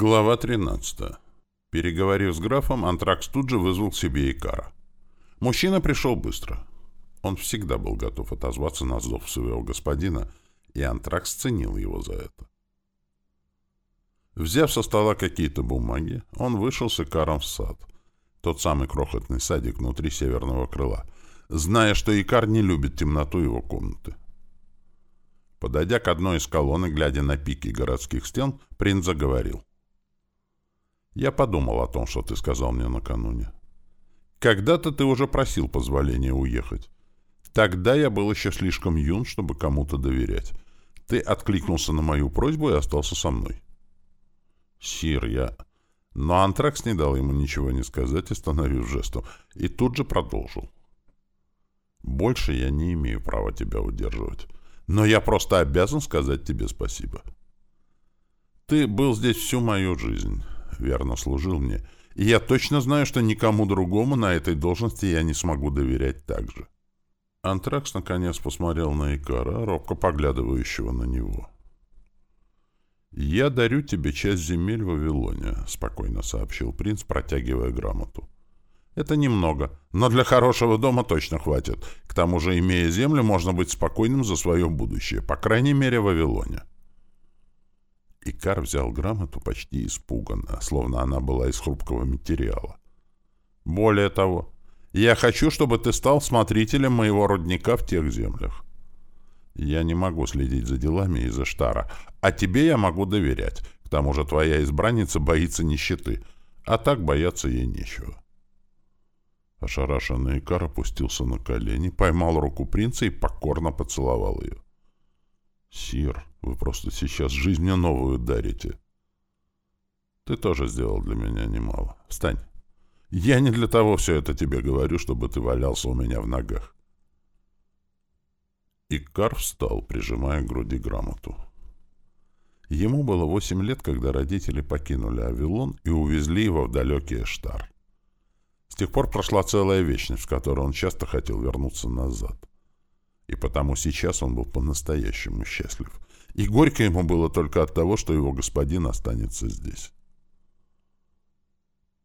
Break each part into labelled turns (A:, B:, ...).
A: Глава 13. Переговорив с графом, Антракс тут же вызвал к себе Икара. Мужчина пришел быстро. Он всегда был готов отозваться на зов своего господина, и Антракс ценил его за это. Взяв со стола какие-то бумаги, он вышел с Икаром в сад. Тот самый крохотный садик внутри северного крыла, зная, что Икар не любит темноту его комнаты. Подойдя к одной из колонн и глядя на пики городских стен, принц заговорил. Я подумал о том, что ты сказал мне накануне. Когда-то ты уже просил позволения уехать. Тогда я был еще слишком юн, чтобы кому-то доверять. Ты откликнулся на мою просьбу и остался со мной. Сир, я... Но Антракс не дал ему ничего не сказать, остановив жестом, и тут же продолжил. Больше я не имею права тебя удерживать. Но я просто обязан сказать тебе спасибо. Ты был здесь всю мою жизнь верно служил мне, и я точно знаю, что никому другому на этой должности я не смогу доверять так же. Антракс наконец посмотрел на Икара, робко поглядывающего на него. «Я дарю тебе часть земель в Вавилоне», — спокойно сообщил принц, протягивая грамоту. «Это немного, но для хорошего дома точно хватит. К тому же, имея землю, можно быть спокойным за свое будущее, по крайней мере, в Вавилоне». Икар взял грамоту почти испуганно, словно она была из хрупкого материала. «Более того, я хочу, чтобы ты стал смотрителем моего рудника в тех землях. Я не могу следить за делами из-за штара, а тебе я могу доверять. К тому же твоя избранница боится нищеты, а так бояться ей нечего». Ошарашенный Икар опустился на колени, поймал руку принца и покорно поцеловал ее. «Сир, вы просто сейчас жизнь мне новую дарите». «Ты тоже сделал для меня немало. Встань. Я не для того все это тебе говорю, чтобы ты валялся у меня в ногах». Икар встал, прижимая к груди грамоту. Ему было восемь лет, когда родители покинули Авилон и увезли его в далекий Эштар. С тех пор прошла целая вечность, в которой он часто хотел вернуться назад и потому сейчас он был по-настоящему счастлив. И горько ему было только от того, что его господин останется здесь.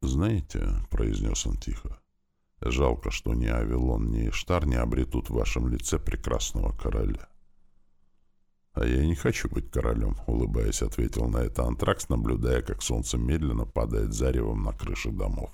A: «Знаете», — произнес он тихо, — «жалко, что ни Авилон, ни Иштар не обретут в вашем лице прекрасного короля». «А я не хочу быть королем», — улыбаясь, ответил на это Антракс, наблюдая, как солнце медленно падает заревом на крыши домов.